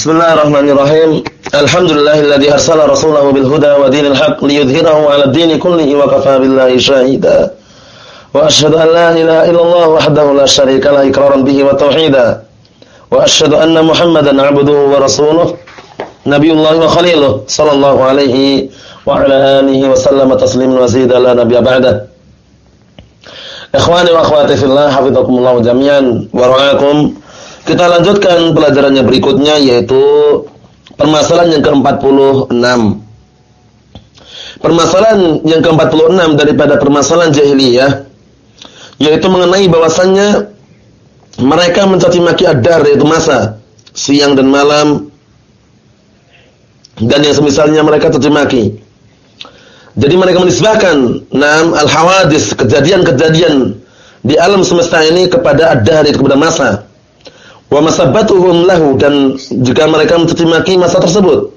Bismillahirrahmanirrahim. Alhamdulillahilladzi arsala rasulahu bil huda wa dinil haqq liyudhhirahu 'ala ad-dini kullihi wa kafaa billahi shahida. Wa asyhadu an la ilaha illallah wahdahu la syarika lah iqraran bihi wa tauhida. Wa asyhadu anna Muhammadan 'abduhu wa rasuluh nabiyullah wa khaliluh sallallahu alaihi wa ala alihi wa sallama tasliman mazida la nabiyya ba'da. Ikhwani wa akhwati fillah, hafizakumullah jami'an wa ra'akum. Kita lanjutkan pelajarannya berikutnya yaitu permasalahan yang ke-46. Permasalahan yang ke-46 daripada permasalahan jahiliyah yaitu mengenai bahwasannya mereka mencaci maki adar yaitu masa siang dan malam dan yang semisalnya mereka caci maki. Jadi mereka menisbahkan nam al-hawadis kejadian-kejadian di alam semesta ini kepada adar yaitu kepada masa wa masabbatuhum lahu dan jika mereka mencaci maki masa tersebut.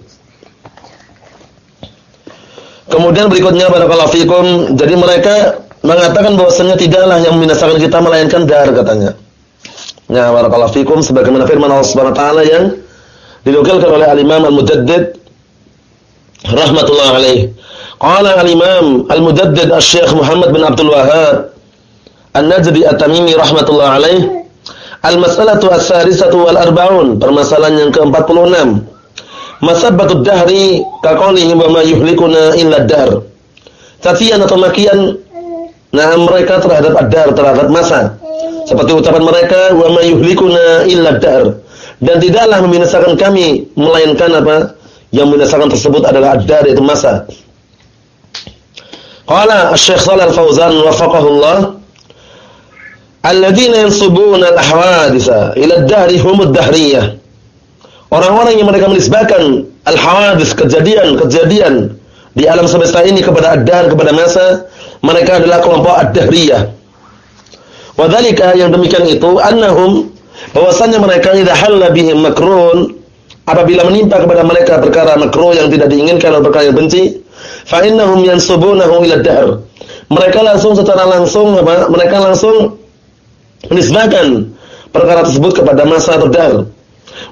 Kemudian berikutnya barakallahu fikum, jadi mereka mengatakan bahwasanya tidaklah yang membinasakan kita melainkan dar katanya. Ya barakallahu fikum sebagaimana firman Allah Subhanahu wa taala yang dinukilkan oleh al-Imam Al-Mujaddid rahmatullah alaih. Qala al-Imam Al-Mujaddid Asy-Syaikh Muhammad bin Abdul Wahhab An-Najdi At-Tamimi rahmatullah alaih Al-mas'alatu as-salisatu wal arba'un, permasalahan yang ke-46. Masabbatud dahri kaqalihi wa ma yuhlikuna illa ad-dahr. Cacian atau makian nah mereka terhadap ad-dahr, terhadap masa. Seperti ucapan mereka wa ma yuhlikuna illa. Dan tidaklah membinasakan kami melainkan apa? Yang membinasakan tersebut adalah ad-dahr yaitu masa. Qala Asy-Syaikh Shalal Fauzan wafaqahullah Alladzina yansubuna al-hawaditha ila ad-dahri humud dahriyah. Orang-orang yang mereka menisbahkan al-hawadits kejadian-kejadian di alam semesta ini kepada ad-dahr kepada masa, mereka adalah kelompok ad-dahriyah. Wadhalika yang demikian itu annahum bahwasannya mereka idza halla bihim makrun apabila menimpa kepada mereka perkara makruh yang tidak diinginkan atau perkara yang benci, fa innahum yansubunahu ila ad-dahr. Mereka langsung secara langsung apa? Mereka langsung menisbahkan perkara tersebut kepada masa atau dar.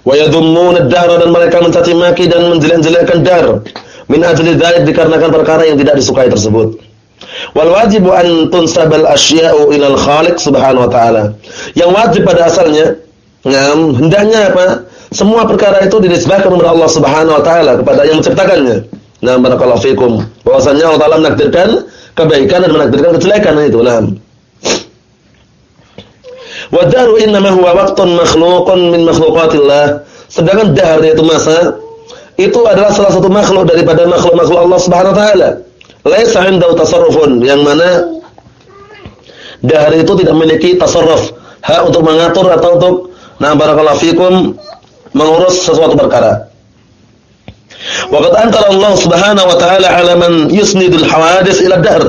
Wa yadhummun ad-dar dan mereka mencaci maki dan menjelek-jelekkan dar min ajli dzalik dikarenakan perkara yang tidak disukai tersebut. Wal wajibu an tunsabal asya'u ila al-khaliq subhanahu wa ta'ala. Yang wajib pada asalnya ngam hendaknya apa? Semua perkara itu dinisbahkan kepada Allah Subhanahu wa taala kepada yang menciptakannya. Nah, barakallahu fikum. Bahwasanya Allah Taala menakdirkan kebaikan dan menakdirkan kejelekan itu. Nah, Wa daru innama huwa waqtun min makhluqatillah. Sedangkan dahr yaitu masa itu adalah salah satu makhluk daripada makhluk-makhluk Allah Subhanahu wa taala. Laisa 'indahu tasarrufun yang mana dahr itu tidak memiliki tasarruf, hak untuk mengatur atau untuk nah barakallahu fikum mengurus sesuatu perkara. Waqad antara Allah Subhanahu wa taala 'ala man yusnidul hawadits ila dahr.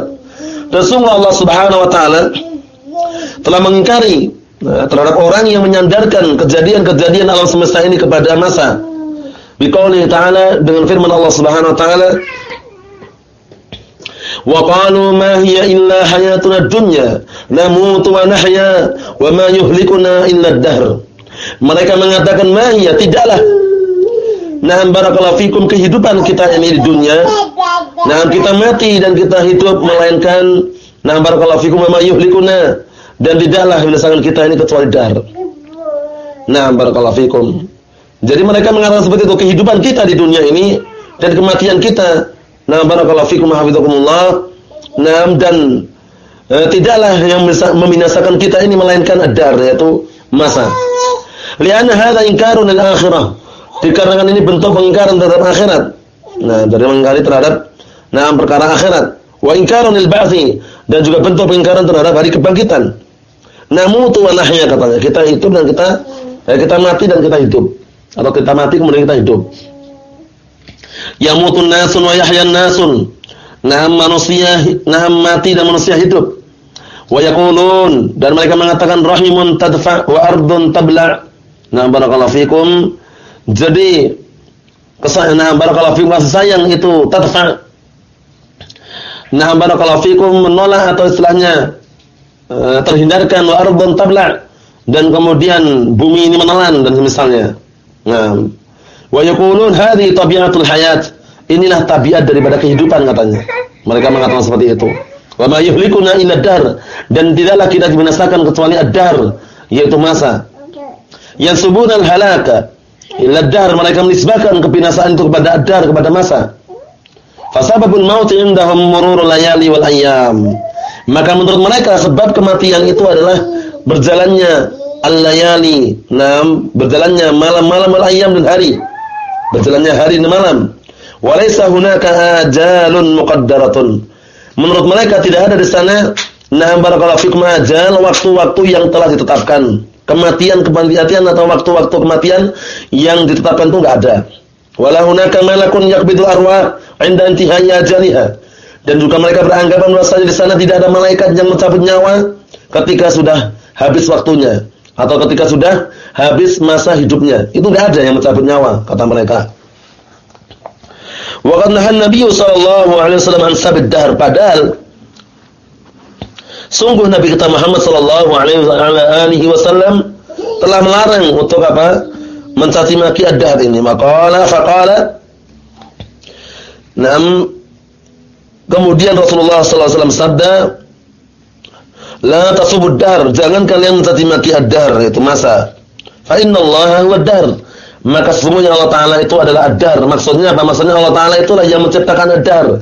Dan sungguh Allah Subhanahu wa taala telah mengingkari Nah, terhadap orang yang menyandarkan kejadian-kejadian alam semesta ini kepada masa. Biqauli ta'ala dengan firman Allah Subhanahu wa taala Wa qalu ma hiya illa hayatuna dunya namutu wa nahya wa ma yuhlikuna illa ad-dahr. Mereka mengatakan ma hiya tidaklah Nah, barakallahu fikum kehidupan kita ini di dunia. Nah, kita mati dan kita hidup melainkan nah barakallahu fikum ma yuhlikuna dan tidaklah berdasarkan kita ini kecuali dar. Nah, barakallahu fikum. Jadi mereka mengatakan seperti itu kehidupan kita di dunia ini dan kematian kita. Nah, barakallahu fikum hafizakumullah. Nah, dan e, tidaklah yang membinasakan kita ini melainkan dar yaitu masa. Lianna hadza inkarun lil akhirah. Dikarenakan ini bentuk pengingkaran terhadap akhirat. Nah, dari mengingkari terhadap nah perkara akhirat. Wa inkarun lil ba'tsi dan juga bentuk pengingkaran terhadap hari kebangkitan. Namutu wa katanya. Kita hidup dan kita ya kita mati dan kita hidup. Atau kita mati kemudian kita hidup. Yamutun nasun wa yahyan nasun. Nah manusia, nah mati dan manusia hidup. Wa yaqulun dan mereka mengatakan rahimun tadfa wa ardun tabla. Nah barakallahu fikum. Jadi kesayang nah barakallahu fikum sayang itu tadfa. Nah barakallahu fikum menolak atau istilahnya Eh, terhindarkan wa ardun tabla dan kemudian bumi ini menelan dan semisalnya. Nah, Wa yaqulun hadhihi tabi'atul hayat. Inilah tabiat daripada kehidupan katanya. Mereka mengatakan seperti itu. Wa ma yuhlikuna illa dar dan tidaklah kita dibinasakan kecuali ad-dar yaitu masa. Yang subunal halaka illa dar mereka menisbahkan kebinasaan itu kepada ad-dar kepada masa. Fasababul maut indahum mururul layali wal ayyam. Maka menurut mereka sebab kematian itu adalah berjalannya al-layali, nam, berjalannya malam-malam wal ayyam dan hari. Berjalannya hari dan malam. Walaysa hunaka ajalun muqaddaratun. Menurut mereka tidak ada di sana nah barakallahu fikum ajal waktu-waktu yang telah ditetapkan. Kematian kematian atau waktu-waktu kematian yang ditetapkan itu enggak ada. Wala hunaka malakun yaqbidul arwah 'inda intihai ajaliha. Dan juga mereka beranggapan bahwasanya di sana tidak ada malaikat yang mencabut nyawa ketika sudah habis waktunya atau ketika sudah habis masa hidupnya. Itu enggak ada yang mencabut nyawa kata mereka. Wa Nabi sallallahu alaihi wasallam an sabid dahr padahal sungguh Nabi kita Muhammad sallallahu alaihi wasallam telah melarang untuk apa? mencaci maki ad-dahr ini. Maqala faqala Naam kemudian Rasulullah wasallam sabda La tasubud dahr, jangan kalian mencaci maki ad-dahr itu masa. Fa innallaha huwad dahr. Maka sesungguhnya Allah taala itu adalah ad-dahr. Maksudnya apa? Maksudnya Allah taala itulah yang menciptakan ad-dahr.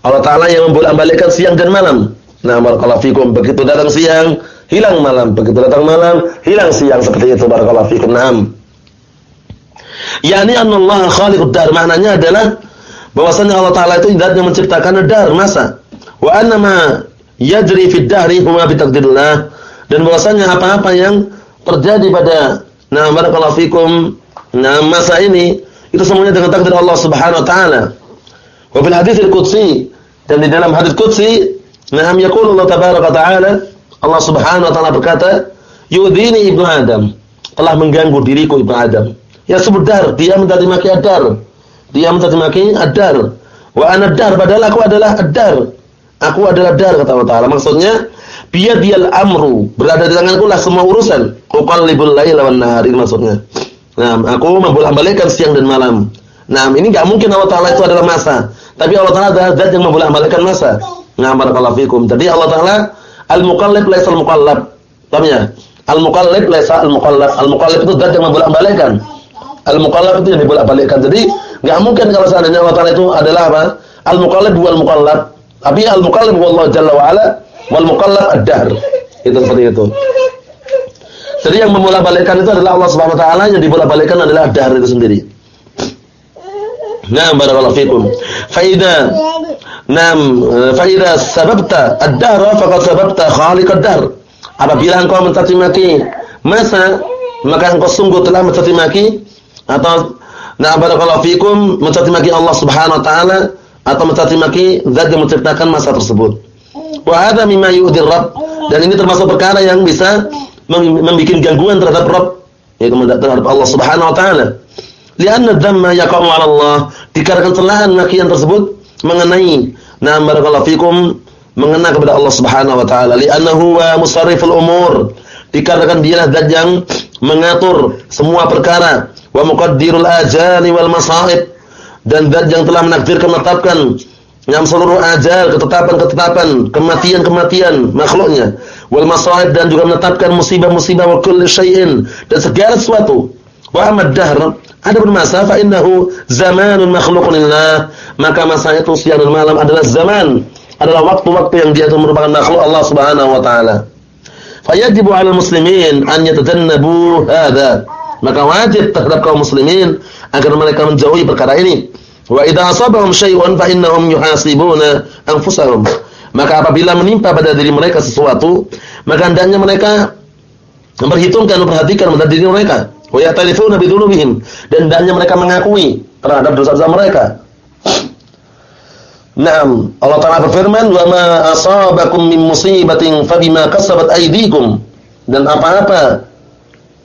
Allah taala yang membolak-balikkan siang dan malam. Nah, barakallahu fikum begitu datang siang, hilang malam, begitu datang malam, hilang siang seperti itu barakallahu fikum. Naam. Yani Allah khaliqud dar. Maknanya adalah bahwasanya Allah taala itu yang menciptakan dar masa. Wa annama yajri fid dahri huma bi taqdirillah dan bahwasanya apa-apa yang terjadi pada nah barakallahu fikum nah masa ini itu semuanya dengan takdir Allah Subhanahu wa taala. Wa bil hadits al-qudsi dan di dalam hadis qudsi nah yaqulu Allah tabaraka taala Allah Subhanahu wa taala berkata yudhini ibnu Adam telah mengganggu diriku ibnu Adam. Ya sebudar dia mencaci maki adar. Dia maki adar. Wa ana dar padahal aku adalah adar. Aku adalah dar kata Allah Taala. Maksudnya biyadiyal amru, berada di tanganku lah semua urusan. Uqallibul laila wan nahar maksudnya. Nah, aku membolak-balikkan siang dan malam. Nah, ini enggak mungkin Allah Taala itu adalah masa. Tapi Allah Taala adalah zat yang membolak-balikkan masa. Nah, barakallahu fikum. Jadi Allah Taala al-muqallib laisa al-muqallab. Paham ya? Al-muqallib laisa al-muqallab. Al-muqallib itu zat yang membolak-balikkan. Al-muqallab itu yang dibolak-balikkan. Jadi, enggak mungkin kalau seandainya Allah Taala itu adalah apa? Al-muqallib wal muqallab. Tapi al-muqallib wallahu jalla wa ala wal muqallab ad-dahr. Itu seperti itu. Jadi yang membolak-balikkan itu adalah Allah Subhanahu wa taala, yang dibolak-balikkan adalah ad-dahr itu sendiri. Naam barakallahu fikum. Fa idza Naam, fa idza sababta ad-dahr faqad sababta khaliq ad-dahr. Apabila engkau mencaci maki masa, maka engkau sungguh telah mencaci maki atau Nah barakallahu fikum mencaci maki Allah Subhanahu wa taala atau mencaci maki zat yang menciptakan masa tersebut. Wa hadza mimma yu'dhir Rabb dan ini termasuk perkara yang bisa membuat gangguan terhadap Rabb yaitu terhadap Allah Subhanahu wa taala. Lianna dhamma yaqa'u 'ala Allah dikarenakan celaan makian tersebut mengenai na barakallahu fikum mengena kepada Allah Subhanahu wa taala li'annahu wa musarriful umur dikarenakan dialah zat yang mengatur semua perkara wa muqaddirul ajali wal masaib dan zat yang telah menakdirkan menetapkan yang seluruh ajal, ketetapan-ketetapan, kematian-kematian makhluknya, wal masaib dan juga menetapkan musibah-musibah wa kulli syai'in dan segala sesuatu. Wa amad dahr, ada bermasa fa innahu zamanun makhluqun lillah, maka masa itu siang dan malam adalah zaman, adalah waktu-waktu yang dia itu merupakan makhluk Allah Subhanahu wa taala. Fayajibu 'alal muslimin an yatajannabu hadza. Maka wajib terhadap kaum muslimin agar mereka menjauhi perkara ini. Wa idza asabahum syai'un fa innahum yuhasibuna anfusahum. Maka apabila menimpa pada diri mereka sesuatu, maka hendaknya mereka memperhitungkan, memperhatikan pada diri mereka. Wa ya'tarifuna bi dzunubihim dan hendaknya mereka mengakui terhadap dosa-dosa mereka. Naam, Allah Ta'ala berfirman, "Wa ma asabakum min musibatin fabima kasabat aydikum." Dan apa-apa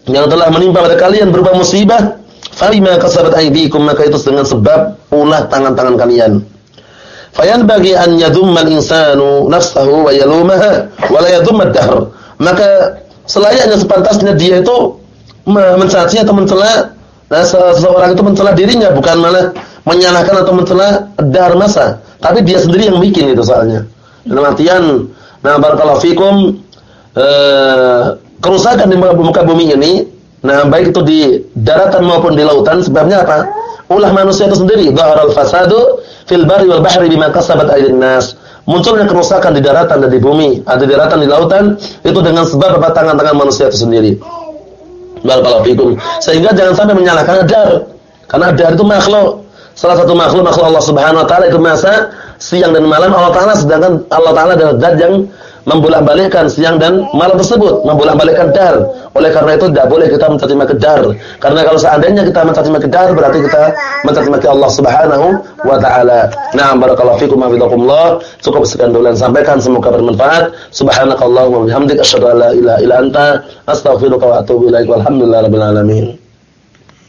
yang telah menimpa pada kalian berupa musibah Falima kasabat aydikum maka itu dengan sebab ulah tangan-tangan kalian. bagi an yadhumma al-insanu nafsahu wa yalumaha wa la yadhumma ad-dahr. Maka selayaknya sepantasnya dia itu mencaci atau mencela Nah, seseorang itu mencela dirinya bukan malah menyalahkan atau mencela dar masa, tapi dia sendiri yang bikin itu soalnya. Dalam artian, nah barakallahu fikum eh, kerusakan di muka bumi ini, nah baik itu di daratan maupun di lautan sebabnya apa? Ulah manusia itu sendiri, dhaharal fasadu fil barri wal bahri bima kasabat aydin nas. Munculnya kerusakan di daratan dan di bumi, ada di daratan di lautan itu dengan sebab apa tangan-tangan manusia itu sendiri. Barakallahu fikum. Sehingga jangan sampai menyalahkan dar. Karena dar itu makhluk. Salah satu makhluk makhluk Allah Subhanahu wa taala itu masa siang dan malam Allah taala sedangkan Allah taala adalah zat yang membolak-balikkan siang dan malam tersebut, membolak-balikkan dar. Oleh karena itu tidak boleh kita mencaci maki dar. Karena kalau seandainya kita mencaci maki dar berarti kita mencaci maki Allah Subhanahu wa taala. Nah, barakallahu fikum wa bidakumullah. Cukup sekian dulu yang sampaikan semoga bermanfaat. Subhanakallahumma wa bihamdika asyhadu an la ilaha illa anta astaghfiruka wa atubu ilaik. Walhamdulillahirabbil alamin.